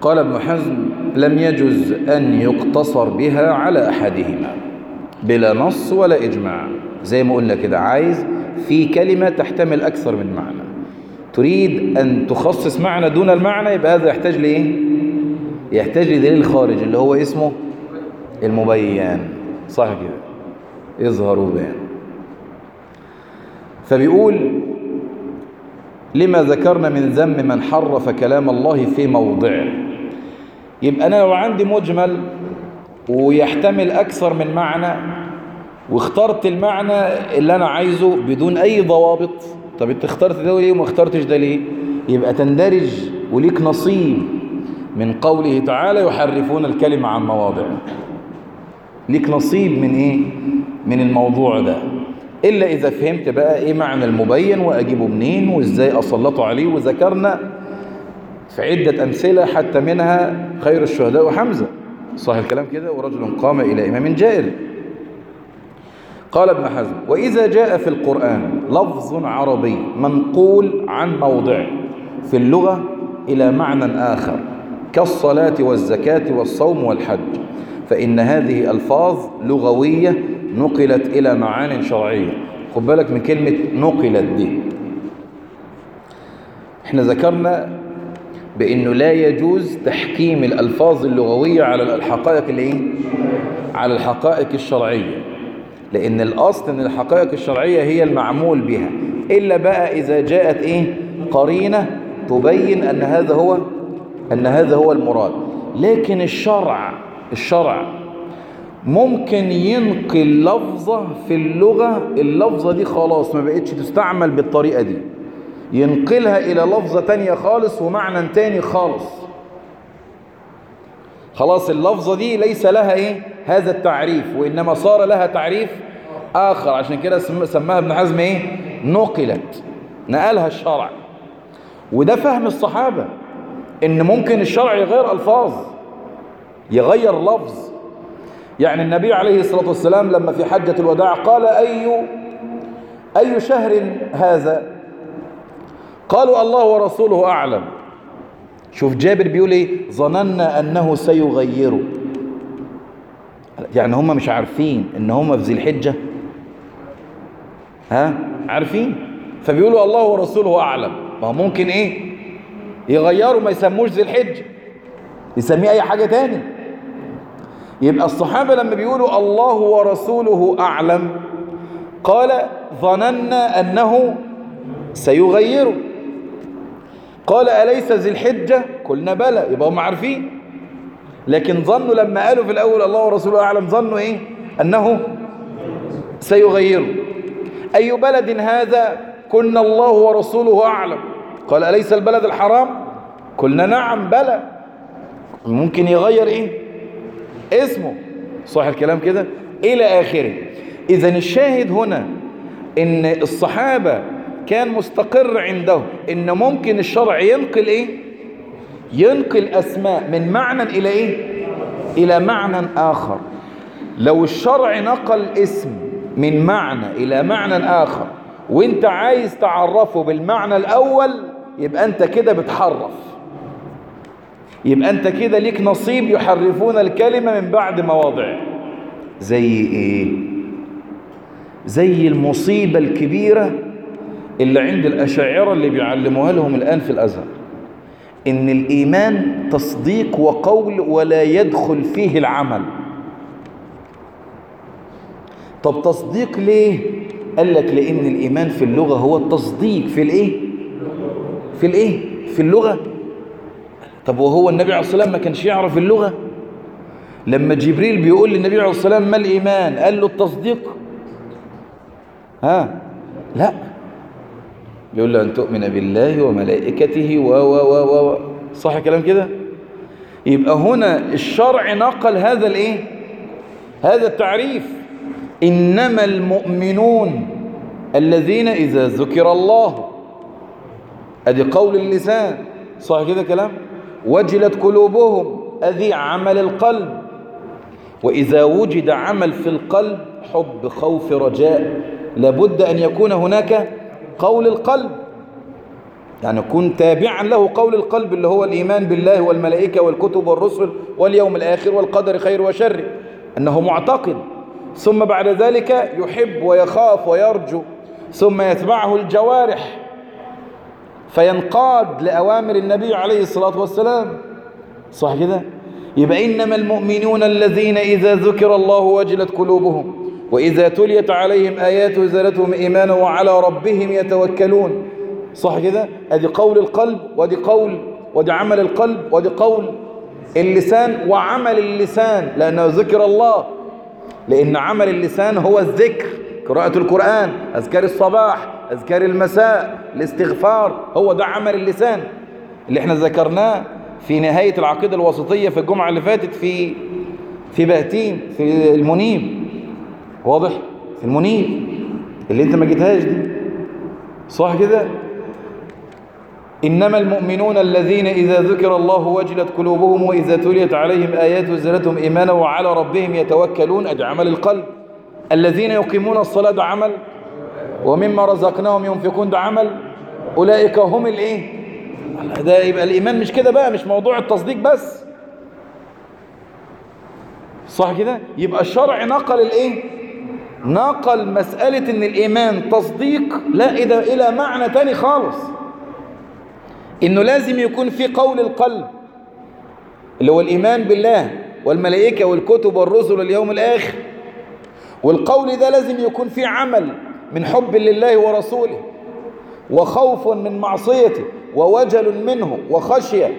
قال ابن حزم لم يجز أن يقتصر بها على أحدهما. بلا نص ولا إجماع. زي ما قلنا كده عايز في كلمة تحتمل أكثر من معنى. تريد أن تخصص معنى دون المعنى يبقى هذا يحتاج لإيه؟ يحتاج لدليل خارج اللي هو اسمه المبين صح كده؟ يظهر بيان. فبيقول لما ذكرنا من ذم من حرف كلام الله في موضعه. يبقى أنا لو عندي مجمل ويحتمل أكثر من معنى واخترت المعنى اللي أنا عايزه بدون أي ضوابط طب أنت اخترت ده ليه وما اخترتش ده ليه؟ يبقى تندرج وليك نصيب من قوله تعالى يحرفون الكلمة عن مواضعه ليك نصيب من إيه؟ من الموضوع ده. إلا إذا فهمت بقى إيه معنى المبين وأجيبه منين وإزاي أسلطه عليه وذكرنا في عدة أمثلة حتى منها خير الشهداء وحمزة صح الكلام كده؟ ورجل قام إلى إمام جائر. قال ابن حزم وإذا جاء في القرآن لفظ عربي منقول عن موضعه في اللغة إلى معنى آخر كالصلاة والزكاة والصوم والحج فإن هذه ألفاظ لغوية نقلت إلى معان شرعية. خد بالك من كلمة نقلت دي. إحنا ذكرنا بأنه لا يجوز تحكيم الألفاظ اللغوية على الحقائق الايه؟ على الحقائق الشرعية. لأن الأصل أن الحقائق الشرعية هي المعمول بها. إلا بقى إذا جاءت إيه؟ قرينة تبين أن هذا هو أن هذا هو المراد. لكن الشرع الشرع ممكن ينقل لفظة في اللغة اللفظة دي خلاص ما بقتش تستعمل بالطريقة دي. ينقلها إلى لفظة تانية خالص ومعنى تاني خالص. خلاص اللفظة دي ليس لها إيه؟ هذا التعريف وإنما صار لها تعريف آخر. عشان كده سماها ابن حزم إيه؟ نقلت نقلها الشرع. وده فهم الصحابة إن ممكن الشرع يغير ألفاظ يغير لفظ. يعني النبي عليه الصلاة والسلام لما في حجة الوداع قال أي أي شهر هذا؟ قالوا الله ورسوله أعلم. شوف جابر بيقول إيه؟ ظننا أنه سيغيره. يعني هم مش عارفين إن هم في ذي الحجة. ها؟ عارفين؟ فبيقولوا الله ورسوله أعلم. ما ممكن إيه؟ يغيروا ما يسموش ذي الحجة يسميه أي حاجة تاني. يبقى الصحابة لما بيقولوا الله ورسوله أعلم قال ظننا أنه سيغيره. قال أليس ذي الحجة؟ قلنا بلى يبقى هم عارفين. لكن ظنوا لما قالوا في الأول الله ورسوله أعلم ظنوا إيه؟ أنه سيغيره. أي بلد هذا؟ كنا الله ورسوله أعلم. قال أليس البلد الحرام؟ قلنا نعم بلى. ممكن يغير إيه؟ اسمه. صح الكلام كده؟ إلى آخره. إذا الشاهد هنا إن الصحابة كان مستقر عندهم إن ممكن الشرع ينقل إيه؟ ينقل أسماء من معنى إلى إيه؟ إلى معنى آخر. لو الشرع نقل اسم من معنى إلى معنى آخر وإنت عايز تعرفه بالمعنى الأول يبقى أنت كده بتحرف. يبقى أنت كده ليك نصيب يحرفون الكلمة من بعد مواضعه زي إيه؟ زي المصيبة الكبيرة اللي عند الأشاعرة اللي بيعلموها لهم الآن في الأزهر إن الإيمان تصديق وقول ولا يدخل فيه العمل. طب تصديق ليه؟ قال لك لأن الإيمان في اللغة هو التصديق. في الإيه؟ في الإيه؟ في اللغة. طب وهو النبي عليه الصلاة والسلام ما كانش يعرف اللغة؟ لما جبريل بيقول للنبي عليه الصلاة والسلام ما الإيمان؟ قال له التصديق. ها؟ لا. بيقول له أن تؤمن بالله وملائكته و و و و صح كلام كده؟ يبقى هنا الشرع نقل هذا الإيه؟ هذا التعريف. إنما المؤمنون الذين إذا ذكر الله أدي قول اللسان صح كده كلام؟ وجلت قلوبهم أذي عمل القلب. وإذا وجد عمل في القلب حب خوف رجاء لابد أن يكون هناك قول القلب. يعني يكون تابعا له قول القلب اللي هو الإيمان بالله والملائكة والكتب والرسل واليوم الآخر والقدر خير وشر أنه معتقد. ثم بعد ذلك يحب ويخاف ويرجو. ثم يتبعه الجوارح. فينقاد لأوامر النبي عليه الصلاة والسلام. صح كده؟ يبقى إنما المؤمنون الذين إذا ذكر الله وجلت قلوبهم. وإذا تليت عليهم آياته زادتهم إيمانا وعلى ربهم يتوكلون. صح كده؟ ادي قول القلب ودي قول ودي عمل القلب ودي قول اللسان وعمل اللسان لأنه ذكر الله. لأن عمل اللسان هو الذكر. قراءة القرآن أذكار الصباح أذكار المساء الاستغفار هو ده عمل اللسان. اللي إحنا ذكرناه في نهاية العقيدة الوسطية في الجمعة اللي فاتت في في بهتيم في المنيب. واضح؟ المنيب اللي انت ما جيتهاش دي. صح كده؟ إنما المؤمنون الذين إذا ذكر الله وجلت قلوبهم وإذا تليت عليهم آياته زادتهم إيمانا وعلى ربهم يتوكلون أدي عمل القلب. الذين يقيمون الصلاة ده عمل. ومما رزقناهم ينفقون ده عمل. أولئك هم الإيه؟ ده يبقى الإيمان مش كده بقى مش موضوع التصديق بس. صح كده؟ يبقى الشرع نقل الإيه؟ نقل مسألة إن الإيمان تصديق لا إلى إلى معنى تاني خالص. إنه لازم يكون في قول القلب اللي هو الإيمان بالله والملائكة والكتب والرسل واليوم الآخر. والقول ده لازم يكون في عمل من حب لله ورسوله وخوف من معصيته ووجل منه وخشية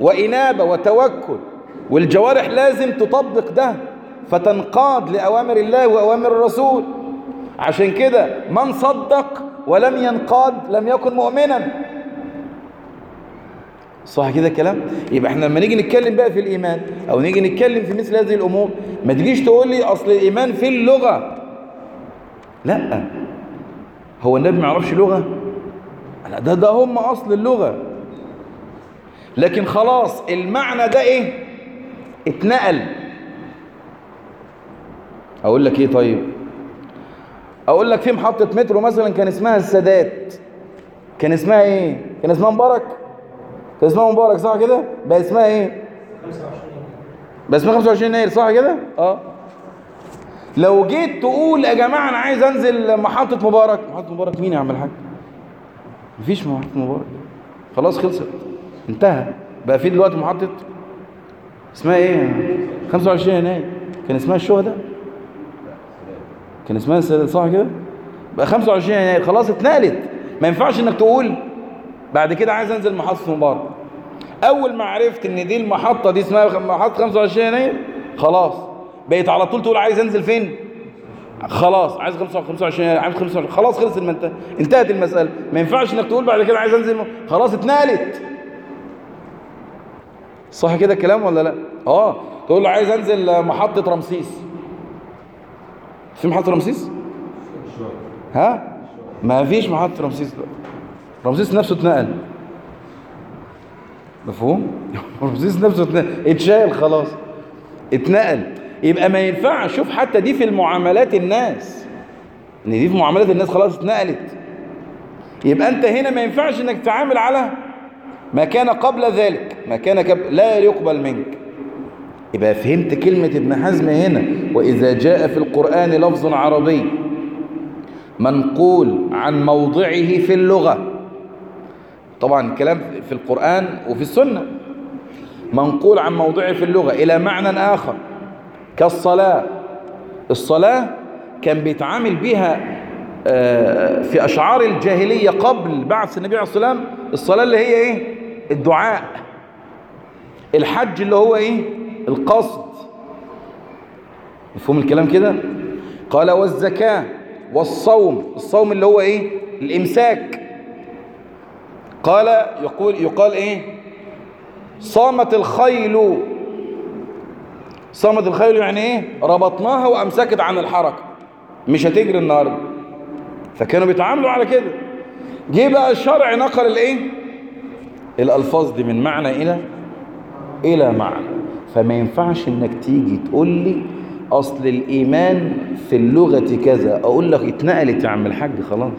وإنابة وتوكل. والجوارح لازم تطبق ده. فتنقاد لأوامر الله وأوامر الرسول. عشان كده من صدق ولم ينقاد لم يكن مؤمنا. صح كده الكلام؟ يبقى إحنا لما نيجي نتكلم بقى في الإيمان أو نيجي نتكلم في مثل هذه الأمور ما تجيش تقول لي أصل الإيمان في اللغة. لا. هو النبي ما يعرفش لغة؟ لا ده ده هم أصل اللغة. لكن خلاص المعنى ده إيه؟ اتنقل. أقول لك إيه طيب؟ أقول لك في محطة مترو مثلا كان اسمها السادات. كان اسمها إيه؟ كان اسمها مبارك؟ كان اسمها مبارك صح كده؟ بقى اسمها إيه؟ بقى اسمها 25 يناير صح كده؟ آه. لو جيت تقول يا جماعة أنا عايز أنزل محطة مبارك. محطة مبارك مين يا عم الحاج؟ مفيش محطة مبارك. خلاص خلصت. انتهى. بقى في دلوقتي محطة اسمها إيه؟ 25 يناير كان اسمها الشهداء. كان اسمها السادات صح كده؟ بقى 25 يناير. خلاص اتنقلت. ما ينفعش انك تقول بعد كده عايز انزل محطة مبارك. أول ما عرفت إن دي المحطة دي اسمها محطة 25 يناير خلاص. بقيت على طول تقول عايز انزل فين؟ خلاص. عايز 25 يناير. عايز 25 خلاص خلص المنتهى انتهت المسألة. ما ينفعش إنك تقول بعد كده عايز انزل خلاص اتنقلت. صح كده الكلام ولا لا؟ آه. تقول له عايز انزل محطة رمسيس. في محطة رمسيس؟ ها؟ ما فيش محطة رمسيس. دلوقتي رمسيس نفسه اتنقل. مفهوم؟ رمسيس نفسه اتنقل. اتشال خلاص. اتنقل. يبقى ما ينفعش. شوف حتى دي في المعاملات الناس. ان دي في معاملات الناس خلاص اتنقلت. يبقى انت هنا ما ينفعش انك تتعامل على ما كان قبل ذلك. ما كان قبل لا يقبل منك. يبقى فهمت كلمة ابن حزم هنا وإذا جاء في القرآن لفظ عربي منقول عن موضعه في اللغة. طبعا الكلام في القرآن وفي السنة. منقول عن موضعه في اللغة إلى معنى آخر كالصلاة. الصلاة كان بيتعامل بها في أشعار الجاهلية قبل بعث النبي عليه الصلاة والسلام الصلاة اللي هي إيه؟ الدعاء. الحج اللي هو إيه؟ القصد. مفهوم الكلام كده؟ قال والزكاة والصوم الصوم اللي هو إيه؟ الإمساك. قال يقول يقال إيه؟ صامت الخيل. صامت الخيل يعني إيه؟ ربطناها وأمسكت عن الحركة. مش هتجري النهارده. فكانوا بيتعاملوا على كده. جه بقى الشرع نقل الإيه؟ الألفاظ دي من معنى إلى إلى معنى. فما ينفعش إنك تيجي تقول لي أصل الإيمان في اللغة كذا أقول لك اتنقلت يا عم الحاج خلاص.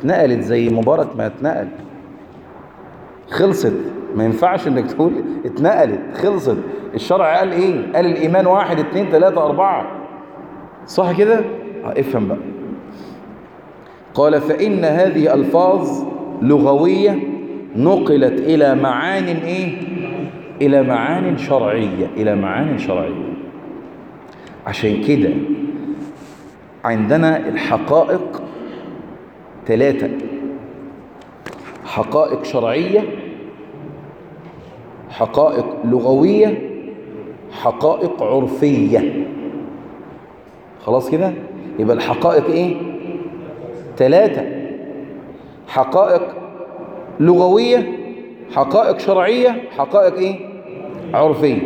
اتنقلت زي مبارك ما اتنقل. خلصت. ما ينفعش إنك تقول اتنقلت خلصت. الشرع قال إيه؟ قال الإيمان واحد اتنين تلاتة أربعة. صح كده؟ آه افهم بقى. قال فإن هذه ألفاظ لغوية نقلت إلى معان إيه؟ إلى معان شرعية إلى معان شرعية. عشان كده عندنا الحقائق ثلاثة حقائق شرعية حقائق لغوية حقائق عرفية. خلاص كده؟ يبقى الحقائق إيه؟ ثلاثة حقائق لغوية حقائق شرعية حقائق إيه؟ عرفية.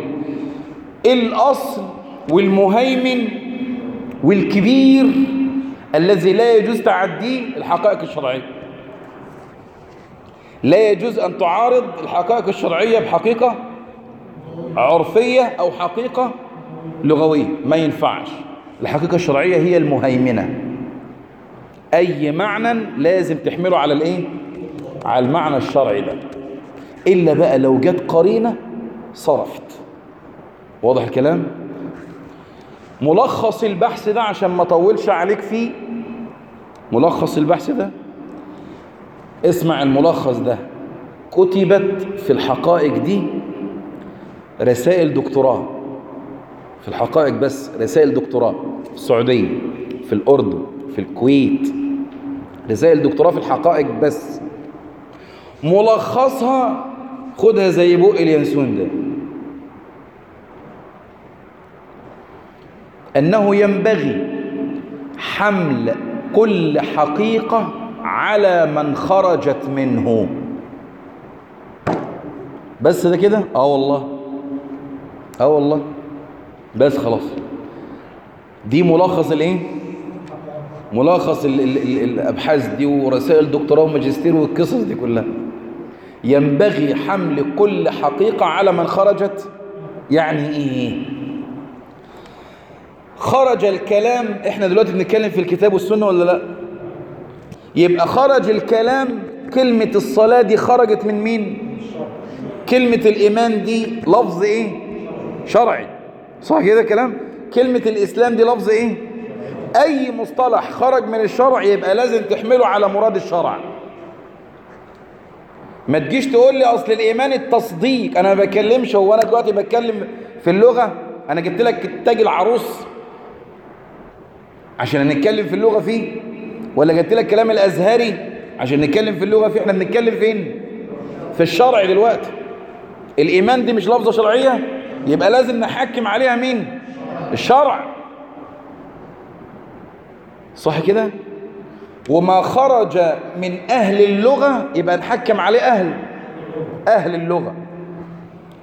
الأصل والمهيمن والكبير الذي لا يجوز تعديه الحقائق الشرعية. لا يجوز أن تعارض الحقائق الشرعية بحقيقة عرفية أو حقيقة لغوية. ما ينفعش. الحقيقة الشرعية هي المهيمنة. أي معنى لازم تحمله على الإيه؟ على المعنى الشرعي ده. إلا بقى لو جت قرينة صرفت. واضح الكلام؟ ملخص البحث ده عشان ما طولش عليك فيه ملخص البحث ده. اسمع الملخص ده. كتبت في الحقائق دي رسائل دكتوراه. في الحقائق بس رسائل دكتوراه. في السعودية في الأردن في الكويت. رسائل دكتوراه في الحقائق بس. ملخصها خدها زي بق اليانسون ده. أنه ينبغي حمل كل حقيقة على من خرجت منه. بس ده كده؟ آه والله. آه والله. بس خلاص. دي ملخص الإيه؟ ملخص ال ال ال الأبحاث دي ورسائل دكتوراه وماجستير والقصص دي كلها. ينبغي حمل كل حقيقة على من خرجت. يعني إيه؟ خرج الكلام إحنا دلوقتي بنتكلم في الكتاب والسنة ولا لأ؟ يبقى خرج الكلام كلمة الصلاة دي خرجت من مين؟ كلمة الإيمان دي لفظ إيه؟ شرعي. صح كده كلام كلمة الإسلام دي لفظ إيه؟ أي مصطلح خرج من الشرع يبقى لازم تحمله على مراد الشرع. ما تجيش تقول لي أصل الإيمان التصديق أنا ما بكلمش هو أنا دلوقتي بتكلم في اللغة أنا جبت لك تاج العروس. عشان نتكلم في اللغة فيه ولا جبت لك كلام الأزهري عشان نتكلم في اللغة فيه إحنا بنتكلم فين؟ في الشرع دلوقتي. الإيمان دي مش لفظة شرعية؟ يبقى لازم نحكم عليها مين؟ الشرع. صح كده؟ وما خرج من أهل اللغة يبقى نحكم عليه أهل. أهل اللغة.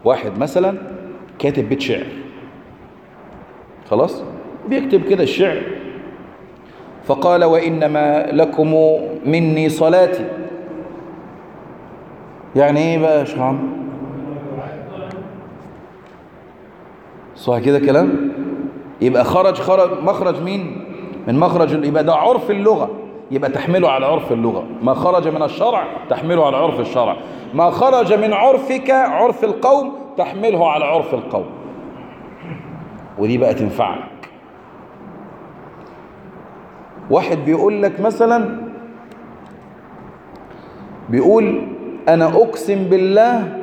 واحد مثلا كاتب بيت شعر. خلاص؟ بيكتب كده الشعر. فقال وإنما لكم مني صلاتي. يعني إيه بقى يا شيخ صح كده كلام يبقى خرج خرج مخرج مين؟ من مخرج يبقى ده عرف اللغة. يبقى تحمله على عرف اللغة. ما خرج من الشرع تحمله على عرف الشرع. ما خرج من عرفك عرف القوم تحمله على عرف القوم. ودي بقى تنفعك. واحد بيقول لك مثلا بيقول أنا أقسم بالله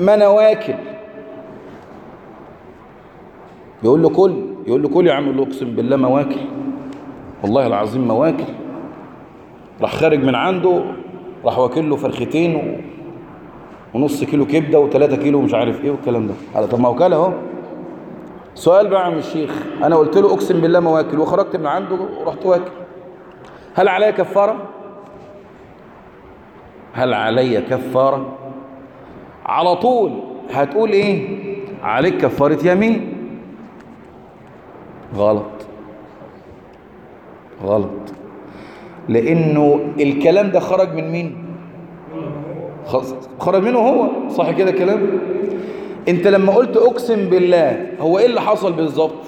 ما أنا واكل. يقول له كل يقول له كل يا عم أقسم بالله ما واكل. والله العظيم ما واكل. راح خارج من عنده راح واكل له فرختين. ونص كيلو كبدة وثلاثة كيلو مش عارف إيه والكلام ده. على طب ما هو أهو. سؤال بقى عم الشيخ. أنا قلت له أقسم بالله ما واكل وخرجت من عنده ورحت واكل. هل علي كفارة؟ هل علي كفارة؟ على طول. هتقول إيه؟ عليك كفارة يمين. غلط. غلط. لأنه الكلام ده خرج من مين؟ خرج منه هو. صح كده كلام؟ انت لما قلت اقسم بالله هو إيه اللي حصل بالظبط؟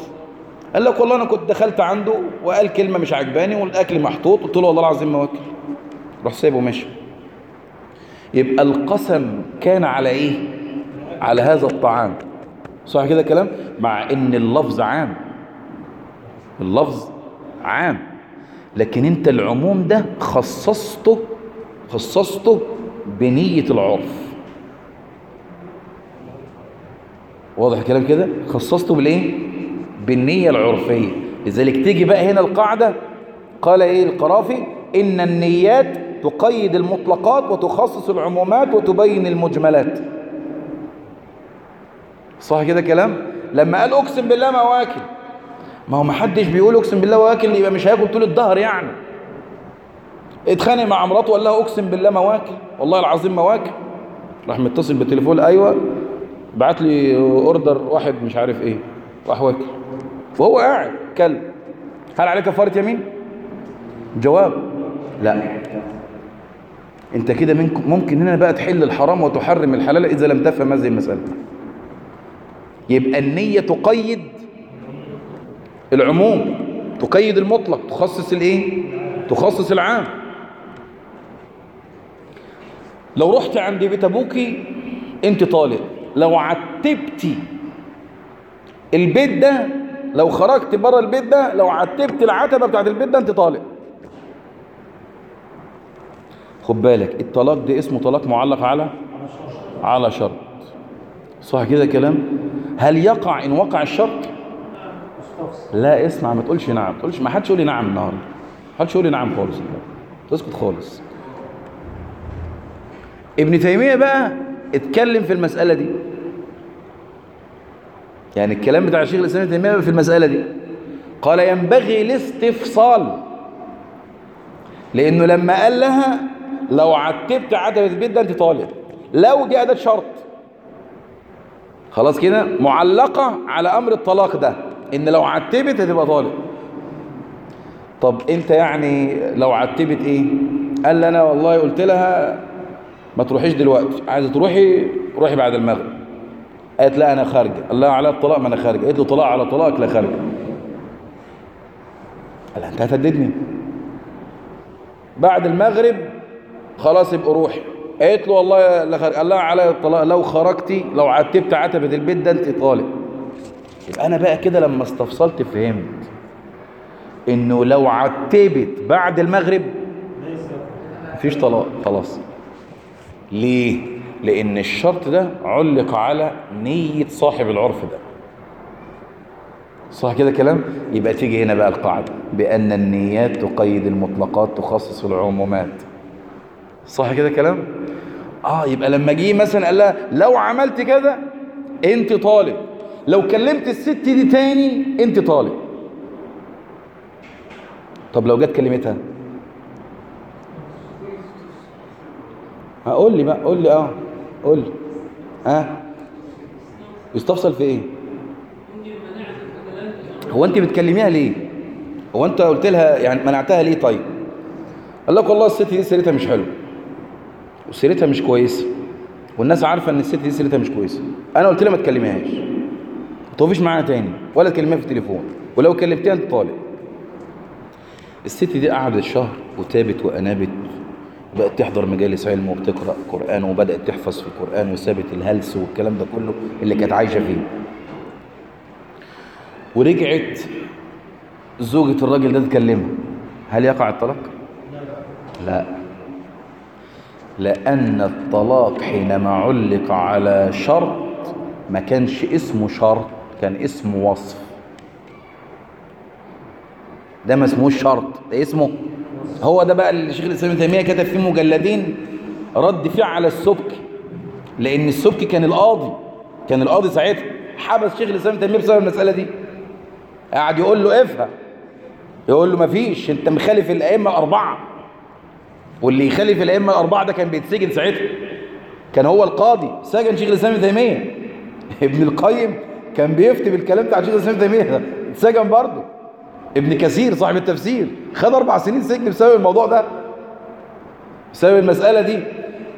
قال لك والله أنا كنت دخلت عنده وقال كلمة مش عجباني والأكل محطوط قلت له والله العظيم ما واكل. روح سايبه ماشي يبقى القسم كان على إيه؟ على هذا الطعام. صح كده كلام مع إن اللفظ عام. اللفظ عام. لكن أنت العموم ده خصصته خصصته بنية العرف. واضح الكلام كده؟ خصصته بالإيه؟ بالنية العرفية. لذلك تيجي بقى هنا القاعدة قال إيه القرافي؟ إن النيات تقيد المطلقات وتخصص العمومات وتبين المجملات. صح كده كلام؟ لما قال أقسم بالله ما واكل. ما هو ما حدش بيقول أقسم بالله واكل يبقى مش هياكل طول الظهر يعني. اتخانق مع مراته وقال لها أقسم بالله ما واكل. والله العظيم ما واكل. راح متصل بالتليفون. أيوه. بعت لي اوردر واحد مش عارف إيه راح واكل. وهو قاعد كلب هل عليه كفاره يمين؟ جواب لا. انت كده ممكن هنا بقى تحل الحرام وتحرم الحلال إذا لم تفهم هذه المسألة. يبقى النية تقيد العموم تقيد المطلق تخصص الايه؟ تخصص العام. لو رحت عند بيت ابوكي انت طالق. لو عتبتي البيت ده لو خرجت بره البيت ده لو عتبت العتبة بتاعت البيت ده انت طالق. خد بالك الطلاق ده اسمه طلاق معلق على على شرط. صح كده كلام هل يقع إن وقع الشرط؟ لا اسمع ما تقولش نعم. ما تقولش ما حدش يقول لي نعم النهارده. ما حدش يقول لي نعم خالص. تسكت خالص. ابن تيمية بقى اتكلم في المسألة دي. يعني الكلام بتاع الشيخ الإسلام ابن تيمية في المسألة دي. قال ينبغي الاستفصال. لأنه لما قال لها لو عتبت عتبه البيت ده انت طالب. لو دي اداه شرط. خلاص كده معلقة على أمر الطلاق ده. إن لو عتبت هتبقى طالب. طب أنت يعني لو عتبت إيه؟ قال لي أنا والله قلت لها ما تروحيش دلوقتي. عايزة تروحي روحي بعد المغرب. قالت لا أنا خارجة. قال لها على الطلاق ما أنا خارجة. قالت له طلاق على طلاق لا خارجة. قال انت هتهددني بعد المغرب خلاص يبقى روحي. قالت له والله لا خارج قال لها على الطلاق لو خرجتي لو عتبت عتبه البيت ده انت طالق. يبقى أنا بقى كده لما استفصلت فهمت إنه لو عتبت بعد المغرب مفيش طلاق خلاص. ليه؟ لأن الشرط ده علق على نية صاحب العرف ده. صح كده كلام؟ يبقى تيجي هنا بقى القاعدة بأن النيات تقيد المطلقات تخصص العمومات. صح كده كلام؟ آه يبقى لما جه مثلا قال لها لو عملت كده أنت طالب. لو كلمت الست دي تاني أنت طالب. طب لو جت كلمتها؟ قول لي بقى قول لي آه قول لي. ها. يستفصل في إيه؟ هو انت بتكلميها ليه؟ هو انت قلت لها يعني منعتها ليه طيب؟ قال لك والله الست دي سيرتها مش حلوة وسيرتها مش كويسة والناس عارفة ان الست دي سيرتها مش كويسة. أنا قلت لها ما تكلميهاش. ما تقفيش معاها تاني ولا تكلميها في التليفون ولو كلمتيها انت طالق. الست دي قعدت شهر وتابت وأنابت بقت تحضر مجالس علم وبتقرأ قرآن وبدأت تحفظ في القرآن وسابت الهلس والكلام ده كله اللي كانت عايشة فيه. ورجعت زوجة الراجل ده تكلمها. هل يقع الطلاق؟ لا. لأن الطلاق حينما علق على شرط ما كانش اسمه شرط كان اسمه وصف. ده ما اسمهوش شرط ده اسمه هو ده بقى اللي الشيخ الإسلام ابن تيمية كتب فيه مجلدين رد فيه على السبكي لأن السبكي كان القاضي كان القاضي ساعتها. حبس شيخ الإسلام ابن تيمية بسبب المسألة دي. قاعد يقول له افهم. يقول له مفيش أنت مخالف الأئمة الأربعة. واللي يخالف الأئمة الأربعة ده كان بيتسجن ساعتها. كان هو القاضي. سجن شيخ الإسلام ابن تيمية. ابن القيم كان بيفتي بالكلام بتاع شيخ الإسلام ابن تيمية. اتسجن برضه. ابن كثير صاحب التفسير. خد أربع سنين سجن بسبب الموضوع ده. بسبب المسألة دي.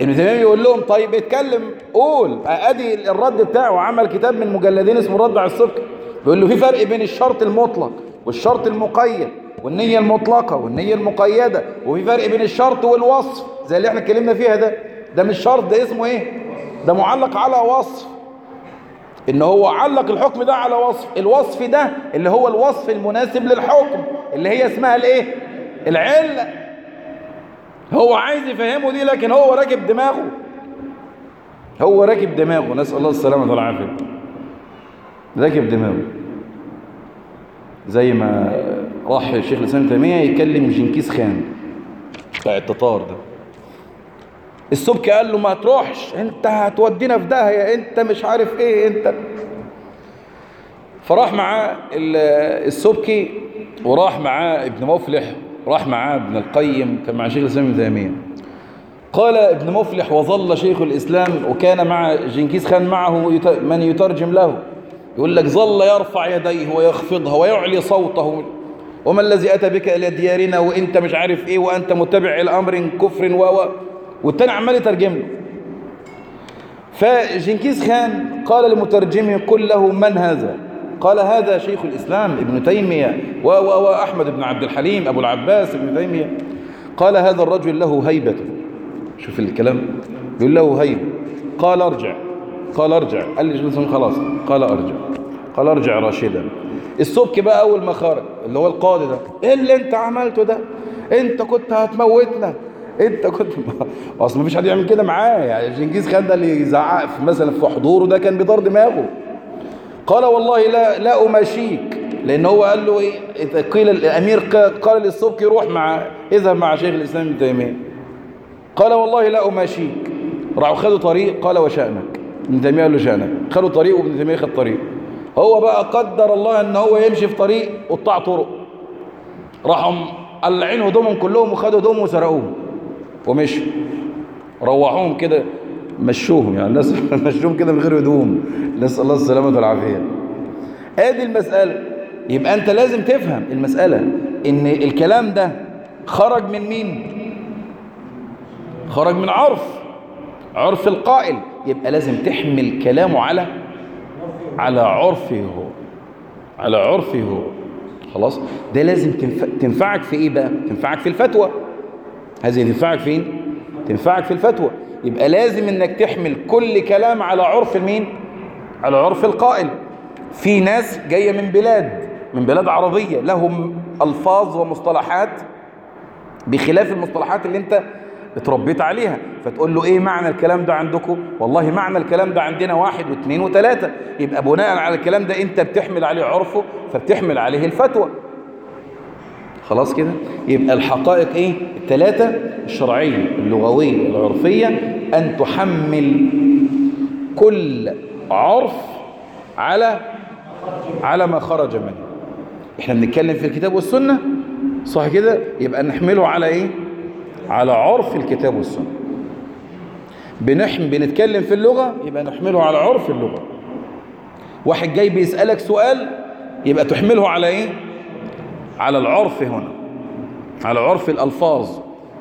ابن تيمية يقول لهم طيب اتكلم قول. أدي الرد بتاعه عمل كتاب من مجلدين اسمه الرد على السبكي بيقول له في فرق بين الشرط المطلق والشرط المقيد والنية المطلقة والنية المقيدة وفي فرق بين الشرط والوصف زي اللي إحنا اتكلمنا فيها ده. ده مش شرط ده اسمه إيه؟ ده معلق على وصف. إن هو علق الحكم ده على وصف الوصف ده اللي هو الوصف المناسب للحكم اللي هي اسمها الإيه؟ العلة. هو عايز يفهمه دي لكن هو راكب دماغه. هو راكب دماغه. نسأل الله السلامة والعافية. راكب دماغه. زي ما راح الشيخ الإسلام تيمية يكلم جنكيز خان بتاع التتار ده. السبكي قال له ما تروحش انت هتودينا في داهية انت مش عارف إيه انت فراح معاه السبكي وراح معاه ابن مفلح راح معاه ابن القيم كان مع شيخ الإسلام ابن تيمية. قال ابن مفلح وظل شيخ الإسلام وكان مع جنكيز خان معه من يترجم له. يقول لك ظل يرفع يديه ويخفضها ويعلي صوته. وما الذي أتى بك إلى ديارنا وإنت مش عارف إيه وأنت متبع إلى أمر كفر و والتاني عمال يترجم له. فجنكيز خان قال لمترجمه قل له من هذا؟ قال هذا شيخ الإسلام ابن تيمية وأحمد بن عبد الحليم أبو العباس ابن تيمية. قال هذا الرجل له هيبة. شوف الكلام. يقول له هيبة. قال أرجع. قال أرجع. قال لي خلاص. قال أرجع. قال أرجع راشدا. السبك بقى أول ما خرج اللي هو القاضي ده. إيه اللي أنت عملته ده؟ أنت كنت هتموتنا. انت كنت اصل مفيش حد يعمل كده معاه. يعني جنكيز خان ده اللي يزعق في مثلا في حضوره ده كان بيدار دماغه. قال والله لا لا أماشيك. لأن هو قال له إيه؟ قيل الأمير قال للسبكي روح مع اذهب مع شيخ الإسلام ابن تيمية. قال والله لا أماشيك. راحوا خدوا طريق قال وشأنك. ابن تيمية قال له شأنك. خدوا طريق وابن تيمية خد طريق. هو بقى قدر الله إن هو يمشي في طريق قطاع طرق. راحوا قلعين هدومهم كلهم وخدوا هدومهم وسرقوهم. ومشوا روحوهم كده مشوهم يعني الناس مشوهم كده من غير هدوم. نسال الله السلامة والعافية. آدي المسألة. يبقى أنت لازم تفهم المسألة إن الكلام ده خرج من مين؟ خرج من عرف. عرف القائل. يبقى لازم تحمل كلامه على على عرفه. هو على عرفه. هو خلاص؟ ده لازم تنفع تنفعك في إيه بقى؟ تنفعك في الفتوى. هذه تنفعك فين؟ تنفعك في الفتوى. يبقى لازم إنك تحمل كل كلام على عرف المين على عرف القائل. في ناس جاية من بلاد من بلاد عربية لهم ألفاظ ومصطلحات بخلاف المصطلحات اللي أنت اتربيت عليها. فتقول له إيه معنى الكلام ده عندكم؟ والله معنى الكلام ده عندنا واحد واثنين وثلاثة. يبقى بناء على الكلام ده أنت بتحمل عليه عرفه فبتحمل عليه الفتوى. خلاص كده؟ يبقى الحقائق إيه؟ الثلاثة الشرعية اللغوية العرفية أن تحمل كل عرف على على ما خرج منه. إحنا بنتكلم في الكتاب والسنة؟ صح كده؟ يبقى نحمله على إيه؟ على عرف الكتاب والسنة. بنحم بنتكلم في اللغة يبقى نحمله على عرف اللغة. واحد جاي بيسألك سؤال يبقى تحمله على إيه؟ على العرف هنا على عرف الألفاظ.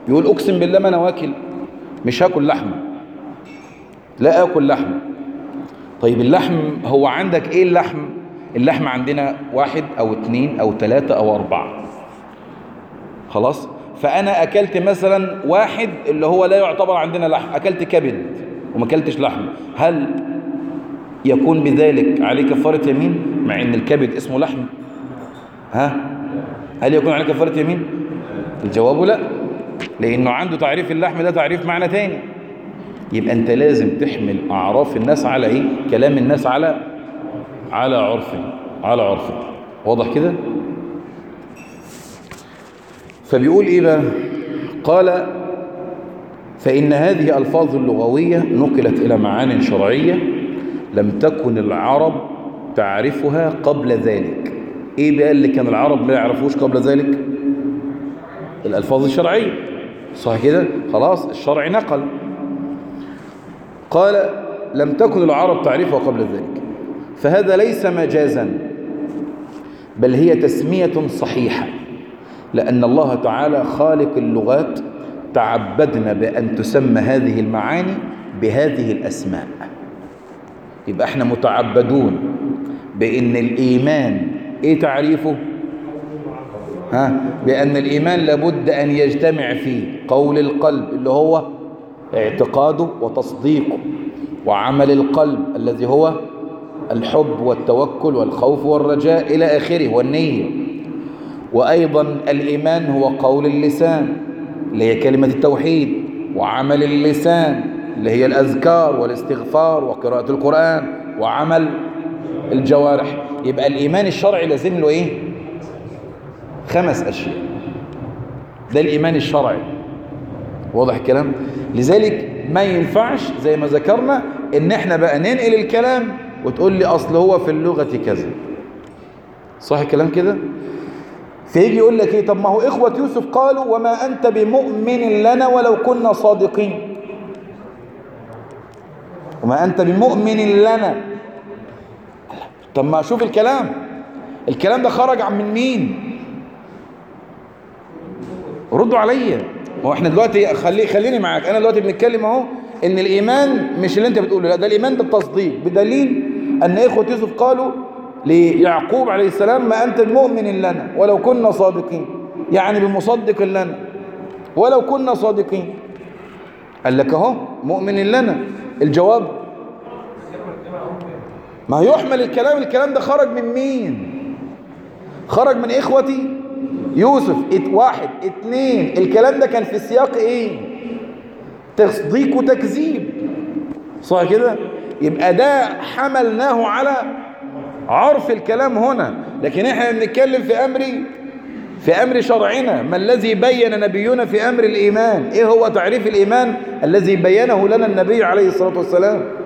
يقول أقسم بالله ما أنا واكل مش هاكل لحمة. لا آكل لحمة طيب اللحم هو عندك إيه اللحم؟ اللحم عندنا واحد أو اتنين أو تلاتة أو أربعة. خلاص؟ فأنا أكلت مثلا واحد اللي هو لا يعتبر عندنا لحم أكلت كبد وما أكلتش لحم. هل يكون بذلك عليه كفارة يمين مع إن الكبد اسمه لحم؟ ها؟ هل يكون عليه كفارة يمين؟ الجواب لا. لأنه عنده تعريف اللحم ده تعريف معنى تاني. يبقى أنت لازم تحمل أعراف الناس على إيه؟ كلام الناس على على عرفه على عرفه واضح كده؟ فبيقول إيه بقى؟ قال فإن هذه ألفاظ اللغوية نقلت إلى معان شرعية لم تكن العرب تعرفها قبل ذلك. إيه بقى اللي كان العرب ما يعرفوش قبل ذلك؟ الألفاظ الشرعية. صح كده؟ خلاص الشرع نقل. قال لم تكن العرب تعرفها قبل ذلك. فهذا ليس مجازا بل هي تسمية صحيحة. لأن الله تعالى خالق اللغات تعبدنا بأن تسمى هذه المعاني بهذه الأسماء. يبقى إحنا متعبدون بأن الإيمان إيه تعريفه؟ ها؟ بأن الإيمان لابد أن يجتمع فيه قول القلب اللي هو اعتقاده وتصديقه وعمل القلب الذي هو الحب والتوكل والخوف والرجاء إلى آخره والنية. وأيضا الإيمان هو قول اللسان اللي هي كلمة التوحيد وعمل اللسان اللي هي الأذكار والاستغفار وقراءة القرآن وعمل الجوارح. يبقى الإيمان الشرعي لازم له إيه؟ خمس أشياء. ده الإيمان الشرعي. واضح الكلام؟ لذلك ما ينفعش زي ما ذكرنا إن إحنا بقى ننقل الكلام وتقول لي أصل هو في اللغة كذا. صح الكلام كده؟ فيجي يقول لك إيه؟ طب ما هو إخوة يوسف قالوا وما أنت بمؤمن لنا ولو كنا صادقين. وما أنت بمؤمن لنا. طب ما شوف الكلام. الكلام ده خرج عن من مين؟ ردوا عليا. هو إحنا دلوقتي خلي خليني معاك. أنا دلوقتي بنتكلم أهو إن الإيمان مش اللي أنت بتقوله لا ده الإيمان ده التصديق بدليل أن إخوة يوسف قالوا ليعقوب عليه السلام ما أنت بمؤمن لنا ولو كنا صادقين. يعني بمصدق لنا ولو كنا صادقين. قال لك أهو مؤمن لنا. الجواب ما يحمل الكلام الكلام ده خرج من مين؟ خرج من إخوتي يوسف. ات واحد. اتنين. الكلام ده كان في سياق إيه؟ تصديق وتكذيب. صح كده؟ يبقى ده حملناه على عرف الكلام هنا. لكن إحنا بنتكلم في أمر في أمر شرعنا. ما الذي بين نبينا في أمر الإيمان؟ إيه هو تعريف الإيمان الذي بينه لنا النبي عليه الصلاة والسلام؟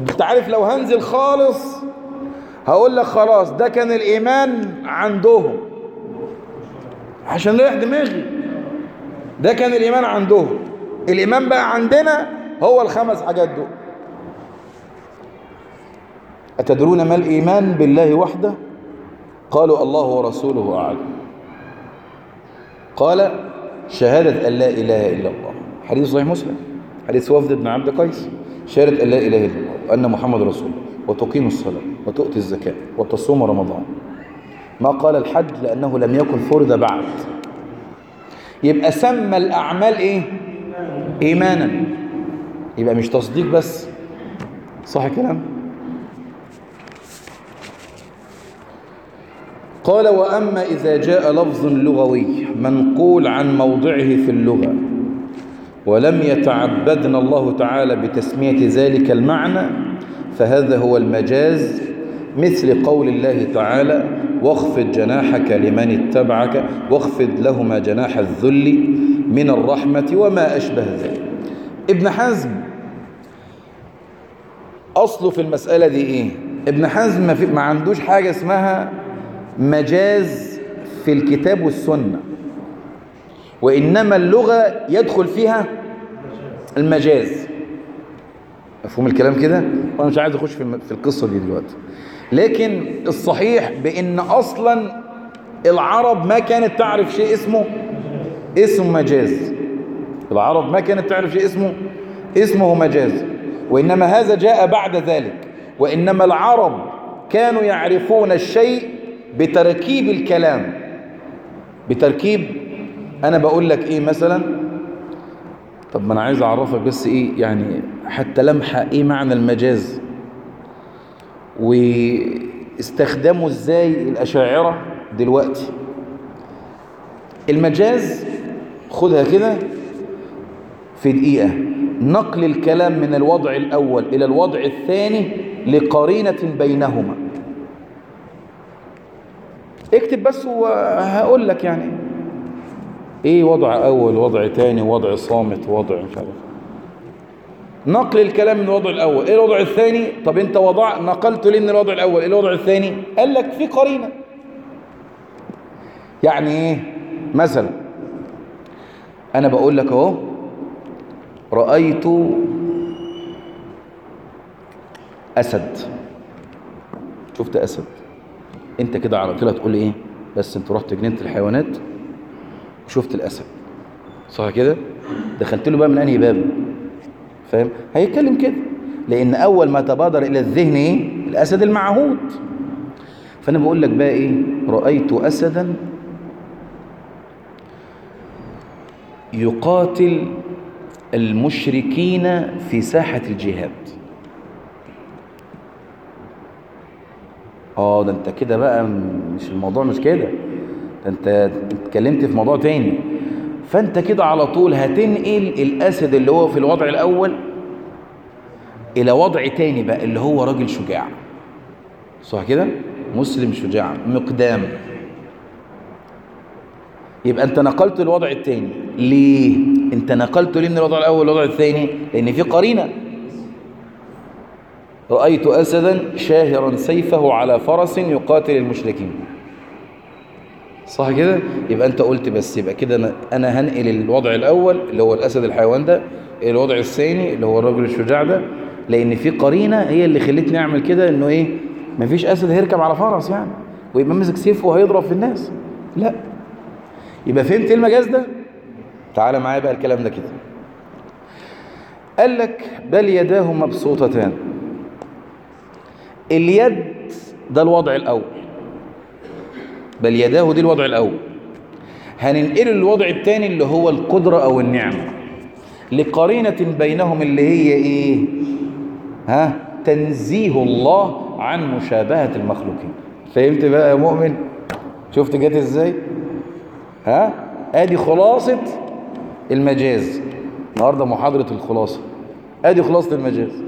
أنت عارف لو هنزل خالص هقول لك خلاص ده كان الإيمان عندهم. عشان نريح دماغي. ده كان الإيمان عندهم. الإيمان بقى عندنا هو الخمس حاجات دول. أتدرون ما الإيمان بالله وحده؟ قالوا الله ورسوله أعلم. قال شهادة أن لا إله إلا الله. حديث صحيح مسلم. حديث وفد بن عبد قيس. شهادة أن لا إله إلا الله وأن محمد رسول وتقيم الصلاة وتؤتي الزكاة وتصوم رمضان. ما قال الحج لأنه لم يكن فرض بعد. يبقى سمى الأعمال إيه؟ إيمانا. يبقى مش تصديق بس. صح كلام؟ قال وأما إذا جاء لفظ لغوي منقول عن موضعه في اللغة. ولم يتعبدنا الله تعالى بتسمية ذلك المعنى فهذا هو المجاز مثل قول الله تعالى واخفض جناحك لمن اتبعك واخفض لهما جناح الذل من الرحمة وما أشبه ذلك. ابن حزم أصله في المسألة دي إيه؟ ابن حزم ما, ما عندوش حاجة اسمها مجاز في الكتاب والسنة. وإنما اللغة يدخل فيها المجاز. مفهوم الكلام كده؟ وأنا مش عايز أخش في القصة دي دلوقتي. لكن الصحيح بإن أصلا العرب ما كانت تعرف شيء اسمه اسمه مجاز. العرب ما كانت تعرف شيء اسمه اسمه مجاز. وإنما هذا جاء بعد ذلك. وإنما العرب كانوا يعرفون الشيء بتركيب الكلام. بتركيب أنا بقول لك إيه مثلا؟ طب ما أنا عايز أعرفك بس إيه يعني حتى لمحة إيه معنى المجاز؟ واستخدموا إزاي الأشاعرة دلوقتي؟ المجاز خدها كده في دقيقة. نقل الكلام من الوضع الأول إلى الوضع الثاني لقرينة بينهما. اكتب بس وهقول لك يعني. إيه وضع أول وضع تاني وضع صامت وضع مش عارف. نقل الكلام من الوضع الأول. إيه الوضع الثاني؟ طب أنت وضع نقلته ليه من الوضع الأول؟ إيه الوضع الثاني؟ قال لك في قرينة. يعني إيه؟ مثلا أنا بقول لك أهو رأيت أسد. شفت أسد؟ أنت كده على طول هتقول إيه؟ بس أنت رحت جنينه الحيوانات. وشفت الأسد. صح كده؟ دخلت له بقى من أنهي باب؟ فاهم؟ هيتكلم كده. لأن أول ما تبادر إلى الذهن إيه؟ الأسد المعهود. فأنا بقول لك بقى إيه؟ رأيت اسدا يقاتل المشركين في ساحة الجهاد. آه ده أنت كده بقى مش الموضوع مش كده. ده انت اتكلمت في موضوع تاني. فانت كده على طول هتنقل الاسد اللي هو في الوضع الأول إلى وضع تاني بقى اللي هو راجل شجاع. صح كده؟ مسلم شجاع مقدام. يبقى انت نقلت الوضع الثاني ليه؟ انت نقلته ليه من الوضع الأول للوضع الثاني؟ لأن في قرينة. رأيت اسدا شاهرا سيفه على فرس يقاتل المشركين. صح كده؟ يبقى انت قلت بس يبقى كده أنا أنا هنقل الوضع الأول اللي هو الأسد الحيوان ده الوضع الثاني اللي هو الرجل الشجاع ده لأن في قرينة هي اللي خلتني أعمل كده إنه إيه مفيش أسد هيركب على فرس يعني ويبقى ماسك سيفه وهيضرب في الناس. لا. يبقى فهمت إيه المجاز ده؟ تعال معايا بقى الكلام ده كده. قال لك بل يداه مبسوطتان. اليد ده الوضع الأول. بل يداه دي الوضع الأول. هننقله للوضع الثاني اللي هو القدرة أو النعمة. لقرينة بينهم اللي هي إيه؟ ها؟ تنزيه الله عن مشابهة المخلوقين. فهمت بقى يا مؤمن؟ شفت جت إزاي؟ ها؟ آدي خلاصة المجاز. النهاردة محاضرة الخلاصة. آدي خلاصة المجاز.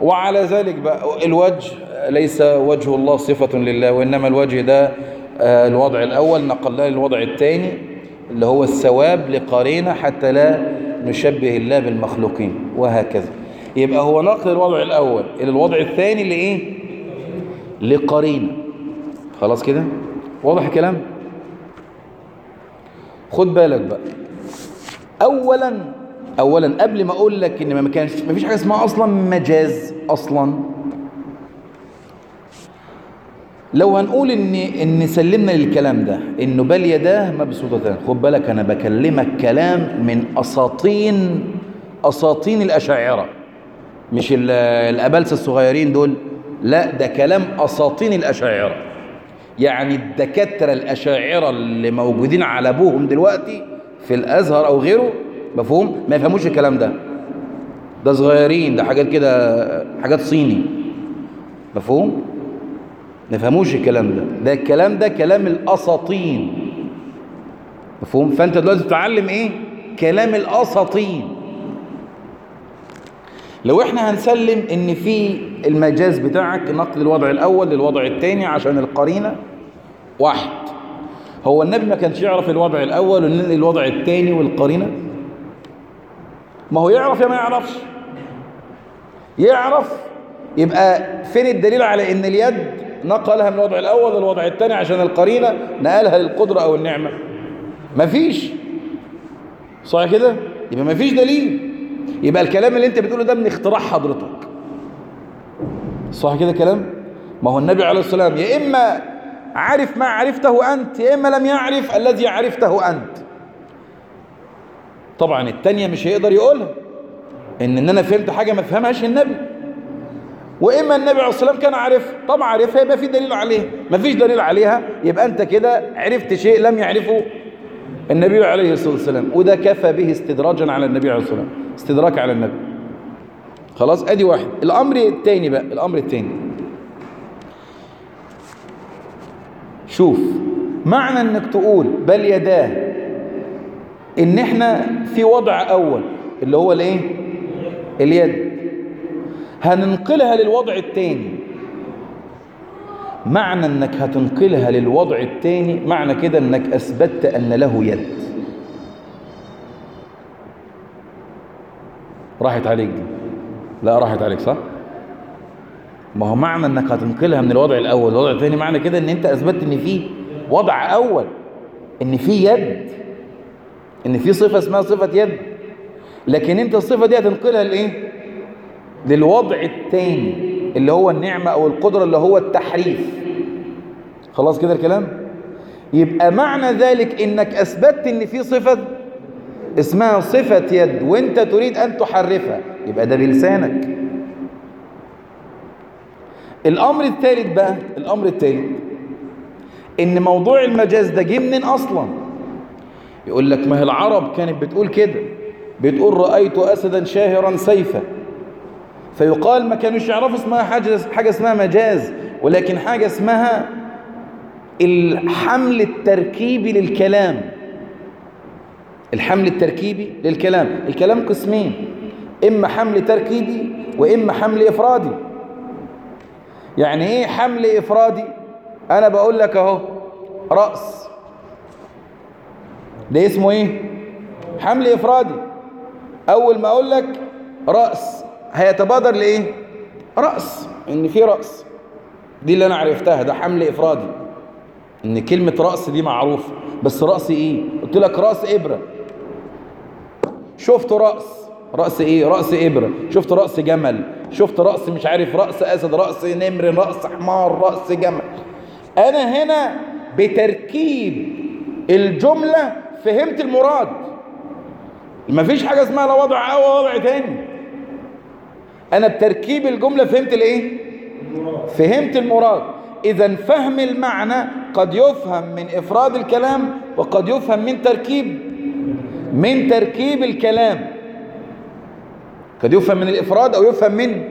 وعلى ذلك بقى الوجه ليس وجه الله صفة لله وإنما الوجه ده الوضع الأول نقلنا للوضع الثاني اللي هو الثواب لقرينة حتى لا نشبه الله بالمخلوقين وهكذا. يبقى هو نقل الوضع الأول إلى الوضع الثاني لإيه؟ لقرينة. خلاص كده؟ واضح الكلام؟ خد بالك بقى. اولا اولا قبل ما أقول لك إن ما كانش ما فيش حاجة اسمها أصلا مجاز أصلا. لو هنقول ان ان سلمنا للكلام ده إنه بل يداه مبسوطتان خد بالك أنا بكلمك كلام من اساطين أساطين الأشاعرة. مش الابلسه الصغيرين دول. لا ده كلام أساطين الأشاعرة. يعني الدكاترة الأشاعرة اللي موجودين على أبوهم دلوقتي في الأزهر أو غيره مفهوم؟ ما يفهموش الكلام ده. ده صغيرين ده حاجات كده حاجات صيني. مفهوم؟ ما يفهموش الكلام ده. ده الكلام ده كلام الأساطين. مفهوم؟ فأنت دلوقتي تتعلم إيه؟ كلام الأساطين. لو إحنا هنسلم إن في المجاز بتاعك نقل الوضع الأول للوضع الثاني عشان القرينة واحد. هو النبي ما كانش يعرف الوضع الأول وننقل الوضع الثاني والقرينة؟ ما هو يعرف يا ما يعرفش. يعرف يبقى فين الدليل على إن اليد نقلها من الوضع الأول للوضع الثاني عشان القرينة نقلها للقدرة أو النعمة. مفيش. صح كده؟ يبقى مفيش دليل. يبقى الكلام اللي أنت بتقوله ده من اختراع حضرتك. صح كده كلام ما هو النبي عليه الصلاة والسلام يا إما عرف ما عرفته أنت يا إما لم يعرف الذي عرفته أنت. طبعا التانية مش هيقدر يقولها. إن, إن أنا فهمت حاجة ما فهمهاش النبي. وإما النبي عليه الصلاة والسلام كان عارف طبعا عارفها يبقى في دليل عليها. ما فيش دليل عليها يبقى أنت كده عرفت شيء لم يعرفه النبي عليه الصلاة والسلام. وده كفى به استدراجا على النبي عليه الصلاة والسلام استدراك على النبي. خلاص أدي واحد. الأمر الثاني بقى الأمر الثاني شوف معنى إنك تقول بل يداه إن إحنا في وضع أول اللي هو الإيه؟ اليد. هننقلها للوضع الثاني معنى انك هتنقلها للوضع الثاني معنى كده انك اثبتت ان له يد. راحت عليك دي. لا راحت عليك صح؟ ما هو معنى انك هتنقلها من الوضع الأول للوضع الثاني معنى كده ان انت اثبتت ان في وضع اول ان في يد ان في صفة اسمها صفة يد. لكن انت الصفة دي هتنقلها لإيه؟ للوضع الثاني اللي هو النعمة أو القدرة اللي هو التحريف. خلاص كده الكلام؟ يبقى معنى ذلك إنك أثبتت إن في صفة اسمها صفة يد وأنت تريد أن تحرفها. يبقى ده بلسانك. الأمر الثالث بقى الأمر الثالث إن موضوع المجاز ده جه منين أصلا؟ يقول لك ما هي العرب كانت بتقول كده بتقول رأيت أسدا شاهرا سيفا. فيقال ما كانوش يعرفوا اسمها حاجة, حاجة اسمها مجاز ولكن حاجة اسمها الحمل التركيبي للكلام. الحمل التركيبي للكلام. الكلام قسمين إما حمل تركيبي وإما حمل إفرادي. يعني إيه حمل إفرادي؟ أنا بقول لك أهو رأس. ده اسمه إيه؟ حمل إفرادي. أول ما أقول لك رأس. هيتبادر لإيه؟ رأس. إن في رأس. دي اللي أنا عرفتها ده حمل إفرادي. إن كلمة رأس دي معروفة. بس رأس إيه؟ قلت لك رأس إبرة. شفت رأس. رأس إيه؟ رأس إبرة. شفت رأس جمل. شفت رأس مش عارف رأس أسد رأس نمر رأس حمار رأس جمل. أنا هنا بتركيب الجملة فهمت المراد. مفيش حاجة اسمها لا وضع أو وضع تاني. أنا بتركيب الجملة فهمت الإيه؟ فهمت المراد. إذا فهم المعنى قد يفهم من إفراد الكلام وقد يفهم من تركيب. من تركيب الكلام. قد يفهم من الإفراد أو يفهم من؟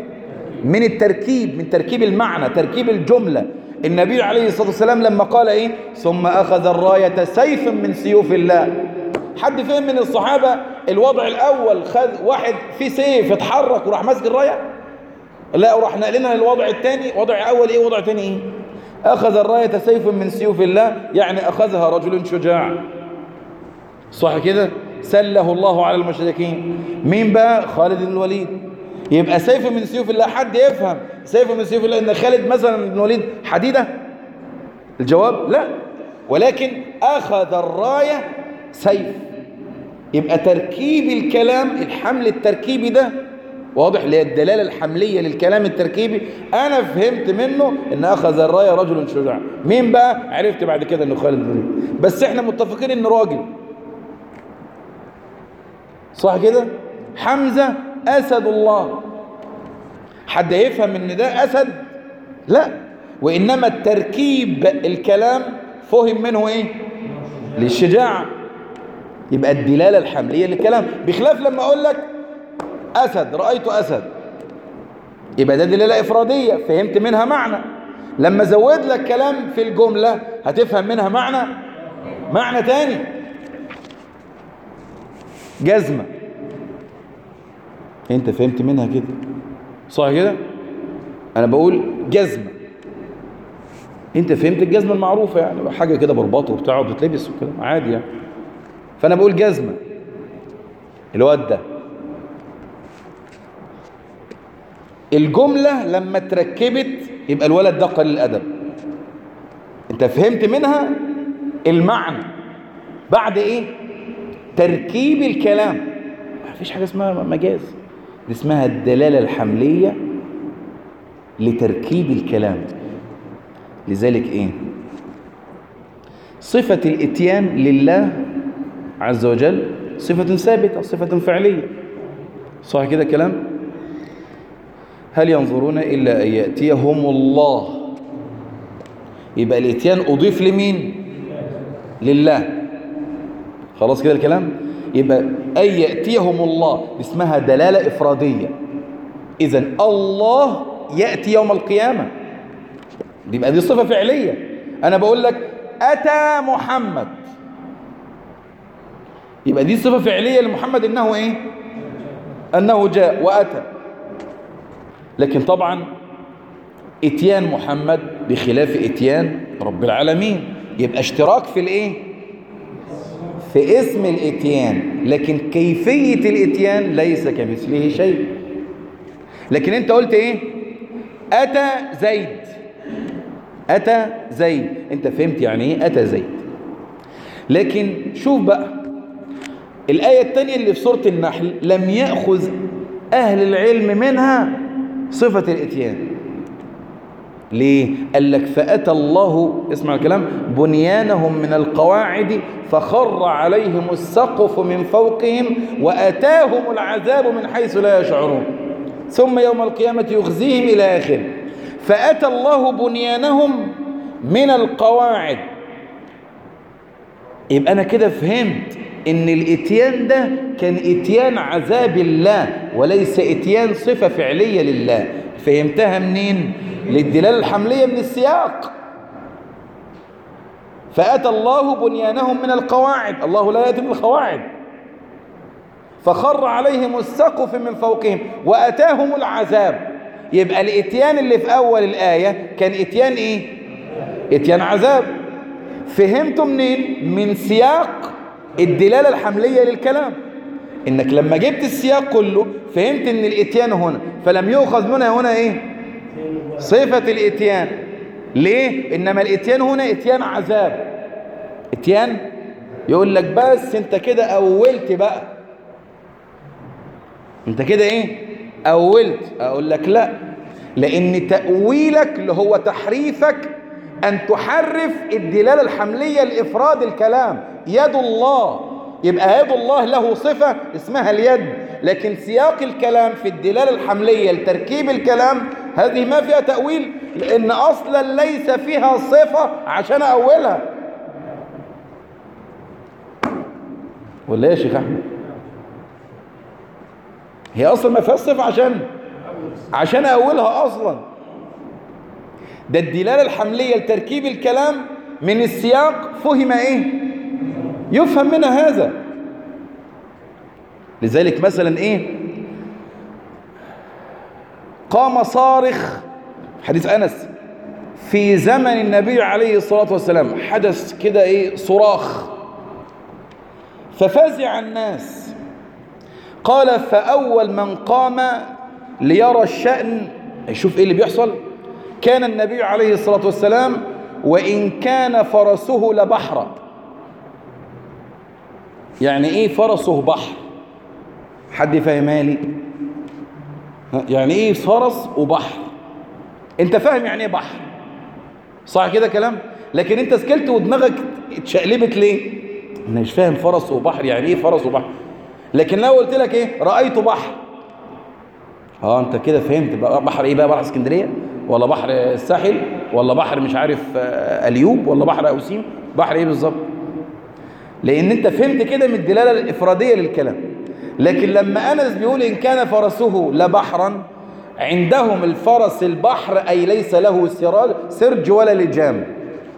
من التركيب من تركيب المعنى تركيب الجملة. النبي عليه الصلاة والسلام لما قال إيه؟ ثم أخذ الراية سيف من سيوف الله. حد فهم من الصحابة الوضع الأول خذ واحد في سيف اتحرك وراح ماسك الراية؟ لا وراح نقلنا للوضع الثاني وضع أول إيه؟ وضع ثاني إيه؟ أخذ الراية سيف من سيوف الله يعني أخذها رجل شجاع. صح كده؟ سله الله على المشركين. مين بقى؟ خالد بن الوليد. يبقى سيف من سيوف الله حد يفهم سيف من سيوف الله إن خالد مثلا بن الوليد حديدة؟ الجواب لا. ولكن أخذ الراية سيف. يبقى تركيب الكلام الحمل التركيبي ده واضح اللي هي الدلالة الحملية للكلام التركيبي. أنا فهمت منه إن أخذ الراية رجل شجاع. مين بقى؟ عرفت بعد كده إنه خالد بن بس إحنا متفقين إنه راجل. صح كده؟ حمزة أسد الله حد يفهم إن ده أسد؟ لا. وإنما التركيب الكلام فهم منه إيه؟ للشجاعة. يبقى الدلالة الحملية للكلام. بخلاف لما أقول لك أسد رأيت أسد. يبقى ده دلالة إفرادية فهمت منها معنى. لما زود لك كلام في الجملة هتفهم منها معنى معنى تاني. جزمة. أنت فهمت منها كده. صح كده؟ أنا بقول جزمة. أنت فهمت الجزمة المعروفة يعني. حاجة كده برباط وبتاع وبتتلبس وكده. عادي يعني. فأنا بقول جزمة. الواد ده. الجملة لما اتركبت يبقى الولد ده قليل الأدب. أنت فهمت منها؟ المعنى. بعد إيه؟ تركيب الكلام. ما فيش حاجة اسمها مجاز. دي اسمها الدلالة الحملية لتركيب الكلام. لذلك إيه؟ صفة الإتيان لله عز وجل صفة ثابتة صفة فعلية. صح كده كلام هل ينظرون إلا أن يأتيهم الله؟ يبقى الإتيان أضيف لمين؟ لله. خلاص كده الكلام؟ يبقى أن يأتيهم الله اسمها دلالة إفرادية. إذا الله يأتي يوم القيامة. يبقى دي صفة فعلية. أنا بقول لك أتى محمد. يبقى دي صفة فعلية لمحمد إنه إيه؟ أنه جاء وأتى. لكن طبعا إتيان محمد بخلاف إتيان رب العالمين. يبقى اشتراك في الإيه؟ في اسم الإتيان. لكن كيفية الإتيان ليس كمثله شيء. لكن أنت قلت إيه؟ أتى زيد. أتى زيد. أنت فهمت يعني إيه أتى زيد. لكن شوف بقى. الآية الثانية اللي في سورة النحل لم يأخذ أهل العلم منها صفة الإتيان. ليه؟ قال لك فأتى الله اسمع الكلام بنيانهم من القواعد فخر عليهم السقف من فوقهم وأتاهم العذاب من حيث لا يشعرون. ثم يوم القيامة يخزيهم إلى آخره فأتى الله بنيانهم من القواعد. يبقى أنا كده فهمت إن الإتيان ده كان إتيان عذاب الله وليس إتيان صفة فعلية لله فهمتها منين؟ للدلالة الحملية من السياق فأتى الله بنيانهم من القواعد الله لا يأتي من القواعد فخر عليهم السقف من فوقهم وأتاهم العذاب يبقى الإتيان اللي في أول الآية كان إتيان إيه؟ إتيان عذاب فهمتوا منين؟ من سياق الدلالة الحملية للكلام إنك لما جبت السياق كله فهمت إن الإتيان هنا فلم يؤخذ منها هنا إيه؟ صفة الإتيان ليه؟ إنما الإتيان هنا إتيان عذاب إتيان يقول لك بس أنت كده أولت بقى أنت كده إيه؟ أولت أقول لك لا لأن تأويلك اللي هو تحريفك أن تحرف الدلالة الحملية لإفراد الكلام يد الله. يبقى يد الله له صفة اسمها اليد. لكن سياق الكلام في الدلالة الحملية لتركيب الكلام هذه ما فيها تأويل لأن أصلا ليس فيها صفة عشان أولها. ولا يا شيخ أحمد؟ هي أصلا ما فيهاش صفة عشان عشان أولها أصلا. ده الدلالة الحملية لتركيب الكلام من السياق فهم إيه؟ يفهم منها هذا. لذلك مثلا إيه؟ قام صارخ حديث أنس في زمن النبي عليه الصلاة والسلام حدث كده إيه؟ صراخ. ففزع الناس. قال فأول من قام ليرى الشأن يشوف إيه اللي بيحصل؟ كان النبي عليه الصلاة والسلام وإن كان فرسه لبحرا يعني إيه فرسه بحر؟ حد فاهمها لي؟ يعني إيه فرس وبحر؟ أنت فاهم يعني إيه بحر؟ صح كده كلام؟ لكن أنت سكلت ودماغك اتشقلبت ليه؟ أنا مش فاهم فرس وبحر يعني إيه فرس وبحر. لكن لو قلت لك إيه؟ رأيت بحر. آه أنت كده فهمت بقى بحر إيه بقى؟ بحر اسكندرية؟ ولا بحر الساحل؟ ولا بحر مش عارف أليوب؟ ولا بحر أوسيم؟ بحر إيه بالظبط؟ لأن انت فهمت كده من الدلاله الافراديه للكلام. لكن لما انس بيقول ان كان فرسه لبحرا عندهم الفرس البحر اي ليس له سرج ولا لجام.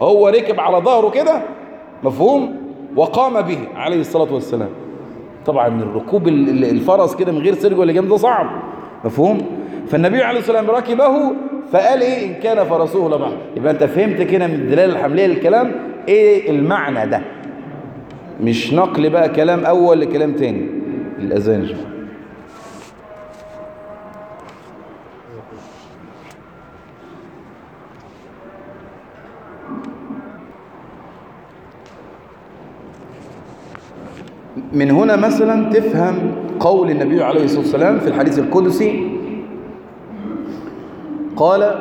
هو ركب على ظهره كده مفهوم؟ وقام به عليه الصلاة والسلام. طبعا الركوب الفرس كده من غير سرج ولا لجام ده صعب مفهوم؟ فالنبي عليه الصلاة والسلام ركبه فقال إيه؟ إن كان فرسه لبحر. يبقى أنت فهمت كده من الدلاله الحملية للكلام إيه المعنى ده؟ مش نقل بقى كلام أول لكلام تاني. الأذان شوف من هنا مثلا تفهم قول النبي عليه الصلاة والسلام في الحديث القدسي. قال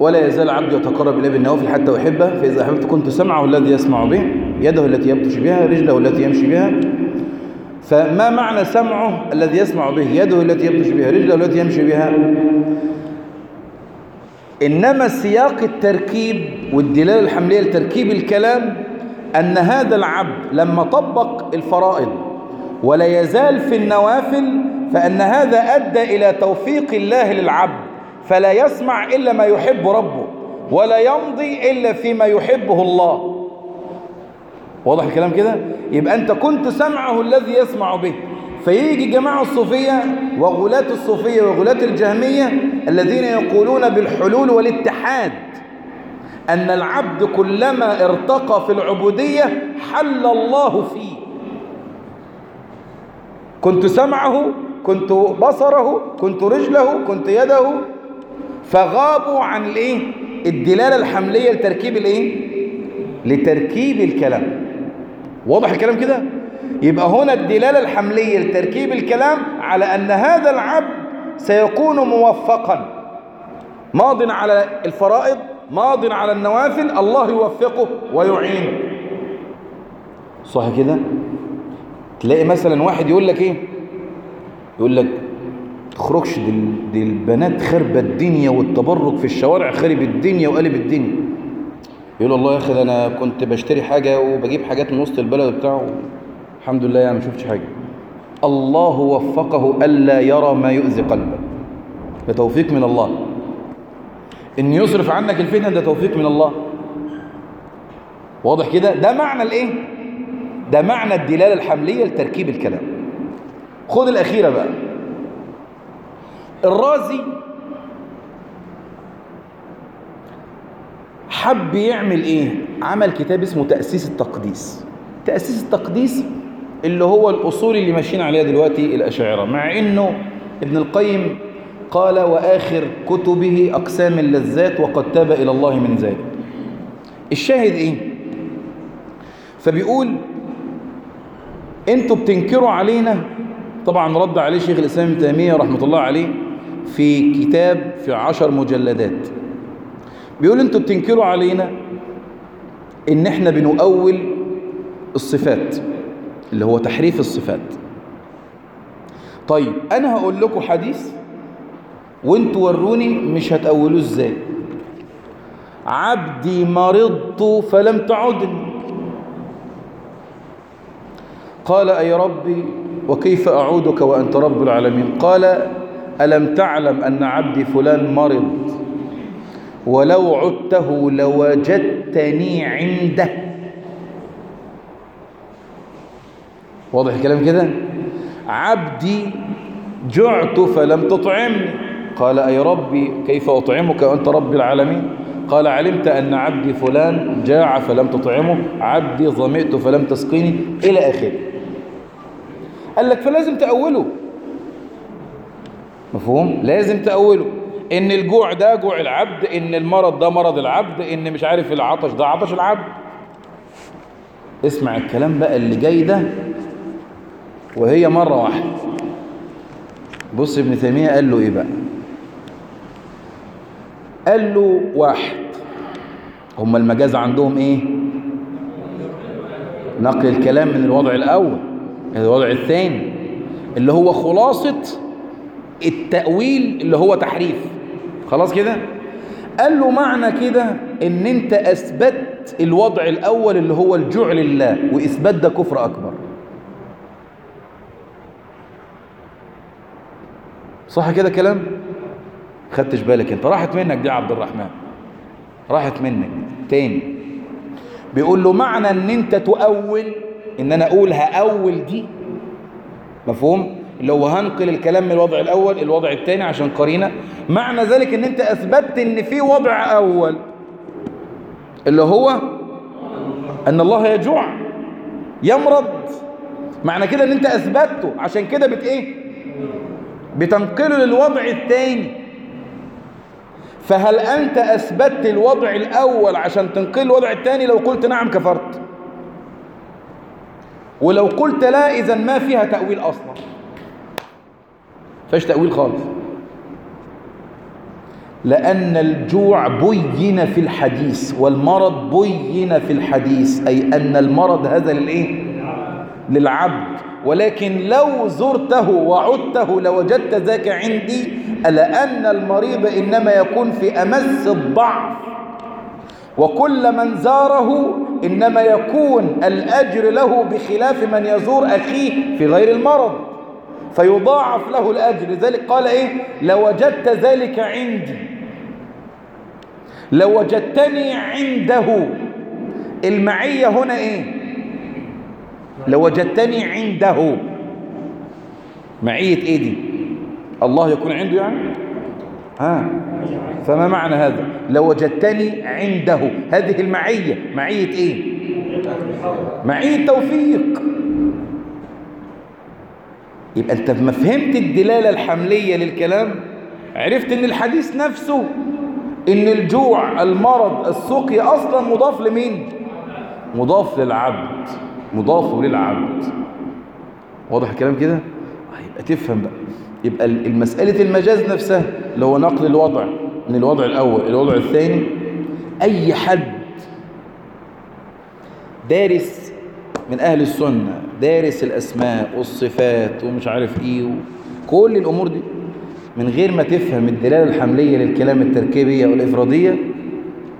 ولا يزال عبدي يتقرب إليه بالنوافل حتى أحبه فإذا أحببت كنت سمعه الذي يسمع به يده التي يبطش بها رجله التي يمشي بها. فما معنى سمعه الذي يسمع به؟ يده التي يبطش بها رجله التي يمشي بها. إنما سياق التركيب والدلالة الحملية لتركيب الكلام أن هذا العبد لما طبق الفرائض ولا يزال في النوافل فأن هذا أدى إلى توفيق الله للعبد. فلا يسمع إلا ما يحب ربه ولا يمضي إلا فيما يحبه الله. واضح الكلام كده؟ يبقى أنت كنت سمعه الذي يسمع به. فيجي جماعة الصوفية وغلاة الصوفية وغلاة الجهمية الذين يقولون بالحلول والاتحاد أن العبد كلما ارتقى في العبودية حل الله فيه. كنت سمعه كنت بصره كنت رجله كنت يده فغابوا عن الايه؟ الدلاله الحمليه لتركيب الايه؟ لتركيب الكلام. واضح الكلام كده؟ يبقى هنا الدلاله الحمليه لتركيب الكلام على ان هذا العبد سيكون موفقا. ماض على الفرائض ماض على النوافل الله يوفقه ويعينه. صح كده؟ تلاقي مثلا واحد يقول لك إيه؟ يقول لك تخرجش دي, البنات خربة الدنيا والتبرك في الشوارع خرب الدنيا وقلب الدنيا. يقول والله يا أخي أنا كنت بشتري حاجة وبجيب حاجات من وسط البلد بتاعه الحمد لله يعني ما شفتش حاجة. الله وفقه ألا يرى ما يؤذي قلبه. ده توفيق من الله. إن يصرف عنك الفتنة ده توفيق من الله. واضح كده؟ ده معنى الإيه؟ ده معنى الدلالة الحملية لتركيب الكلام. خد الأخيرة بقى. الرازي حب يعمل إيه؟ عمل كتاب اسمه تأسيس التقديس. تأسيس التقديس اللي هو الأصول اللي ماشيين عليها دلوقتي الأشاعرة مع إنه ابن القيم قال وآخر كتبه أقسام اللذات وقد تاب إلى الله من ذلك. الشاهد إيه؟ فبيقول أنتوا بتنكروا علينا. طبعا رد عليه شيخ الإسلام ابن تيمية رحمة الله عليه في كتاب في عشر مجلدات. بيقول أنتوا بتنكروا علينا ان إحنا بنؤول الصفات اللي هو تحريف الصفات. طيب أنا هقول لكم حديث وانتوا وروني مش هتأولوه إزاي. عبدي مرضت فلم تعدني قال أي ربي وكيف أعودك وأنت رب العالمين؟ قال ألم تعلم أن عبدي فلان مرض؟ ولو عدته لوجدتني عنده. واضح الكلام كده؟ عبدي جعت فلم تطعمني. قال أي ربي كيف أطعمك وأنت رب العالمين؟ قال علمت أن عبدي فلان جاع فلم تطعمه. عبدي ظمئت فلم تسقيني. إلى آخره. قال لك فلازم تأوله. مفهوم؟ لازم تأوله. إن الجوع ده جوع العبد إن المرض ده مرض العبد إن مش عارف العطش ده عطش العبد. اسمع الكلام بقى اللي جاي ده وهي مرة واحدة. بص ابن تيمية قال له إيه بقى؟ قال له واحد. هم المجاز عندهم إيه؟ نقل الكلام من الوضع الأول الوضع الثاني اللي هو خلاصة التأويل اللي هو تحريف. خلاص كده؟ قال له معنى كده إن أنت أثبت الوضع الأول اللي هو الجوع لله وإثبات ده كفر أكبر. صح كده كلام؟ خدتش بالك أنت؟ راحت منك دي عبد الرحمن. راحت منك تاني. بيقول له معنى إن أنت تؤول إن أنا أقول هاول دي. مفهوم؟ اللي هو هنقل الكلام من الوضع الأول الوضع الثاني عشان قرينه معنى ذلك إن أنت أثبتت إن في وضع أول اللي هو أن الله يجوع يمرض. معنى كده إن أنت اثبته عشان كده بت إيه؟ بتنقله للوضع الثاني. فهل أنت أثبتت الوضع الأول عشان تنقل الوضع الثاني؟ لو قلت نعم كفرت. ولو قلت لا اذا ما فيها تأويل أصلا. فاش تأويل خالص. لأن الجوع بين في الحديث والمرض بين في الحديث أي أن المرض هذا للإيه؟ للعبد. ولكن لو زرته وعدته لوجدت ذاك عندي ألا أن المريض إنما يكون في أمس الضعف. وكل من زاره إنما يكون الأجر له بخلاف من يزور أخيه في غير المرض. فيضاعف له الأجر. لذلك قال إيه؟ لوجدت ذلك عندي. لوجدتني عنده. المعية هنا إيه؟ لوجدتني عنده. معية إيه دي؟ الله يكون عنده يعني؟ ها؟ فما معنى هذا؟ لوجدتني عنده. هذه المعية. معية إيه؟ معية توفيق. يبقى انت ما فهمت الدلالة الحملية للكلام؟ عرفت ان الحديث نفسه ان الجوع المرض السقي أصلا مضاف لمين؟ مضاف للعبد مضاف للعبد. واضح الكلام كده؟ يبقى تفهم بقى. يبقى المسألة المجاز نفسها اللي هو نقل الوضع من الوضع الأول إلى الوضع الثاني أي حد دارس من أهل السنة دارس الأسماء والصفات ومش عارف إيه كل الأمور دي من غير ما تفهم الدلالة الحملية للكلام التركيبية والإفرادية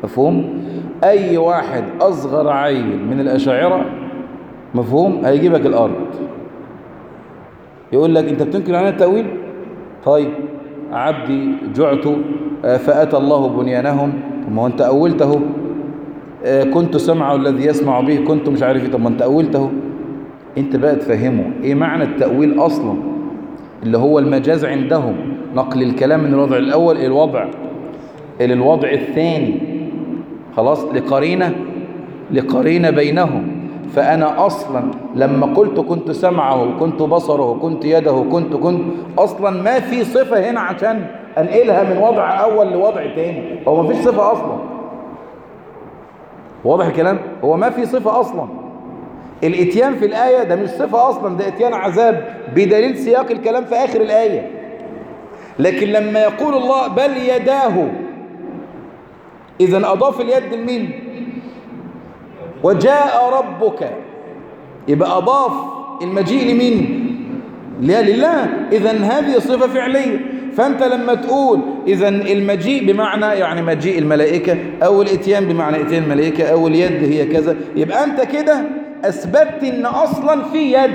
مفهوم؟ أي واحد أصغر عيل من الأشاعرة مفهوم؟ هيجيبك الأرض. يقول لك أنت بتنكر علينا التأويل؟ طيب عبدي جعت آه، فأتى الله بنيانهم. أنت اولته آه، كنت سمعه الذي يسمع به كنت مش عارف إيه. طب ما أنت اولته أنت بقى تفهمه. إيه معنى التأويل أصلا؟ اللي هو المجاز عندهم. نقل الكلام من الوضع الأول إلى الوضع إلى الوضع الثاني. خلاص؟ لقرينة لقرينة بينهم. فأنا أصلا لما قلت كنت سمعه وكنت بصره وكنت يده وكنت كنت أصلا ما في صفة هنا عشان أنقلها من وضع أول لوضع تاني. هو ما فيش صفة أصلا. واضح الكلام؟ هو ما في صفة أصلا. الإتيان في الآية ده مش صفة أصلا ده إتيان عذاب بدليل سياق الكلام في آخر الآية. لكن لما يقول الله بل يداه اذا أضاف اليد لمين؟ وجاء ربك. يبقى أضاف المجيء لمين؟ لله. إذا هذه صفة فعلية. فأنت لما تقول إذا المجيء بمعنى يعني مجيء الملائكة أو الإتيان بمعنى إتيان الملائكة أو اليد هي كذا يبقى أنت كده أثبتت إن أصلا في يد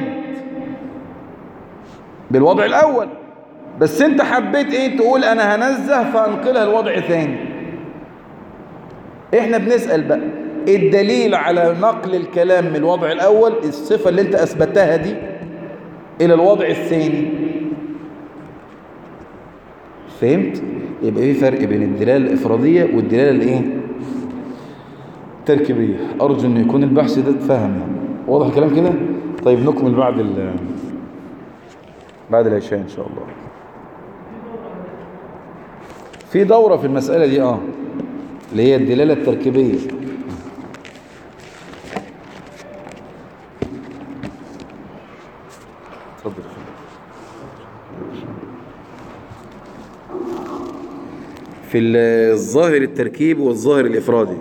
بالوضع الأول. بس أنت حبيت إيه؟ تقول أنا هنزه فأنقلها لوضع ثاني. إحنا بنسأل بقى الدليل على نقل الكلام من الوضع الأول؟ الصفة اللي أنت أثبتها دي إلى الوضع الثاني. فهمت؟ يبقى في فرق بين الدلالة الإفرادية والدلالة الإيه؟ التركيبية أرجو أن يكون البحث ده اتفهم يعني واضح الكلام كده؟ طيب نكمل بعد ال بعد العشاء إن شاء الله في دورة في المسألة دي آه اللي هي الدلالة التركيبية في الظاهر التركيب والظاهر الإفرادي.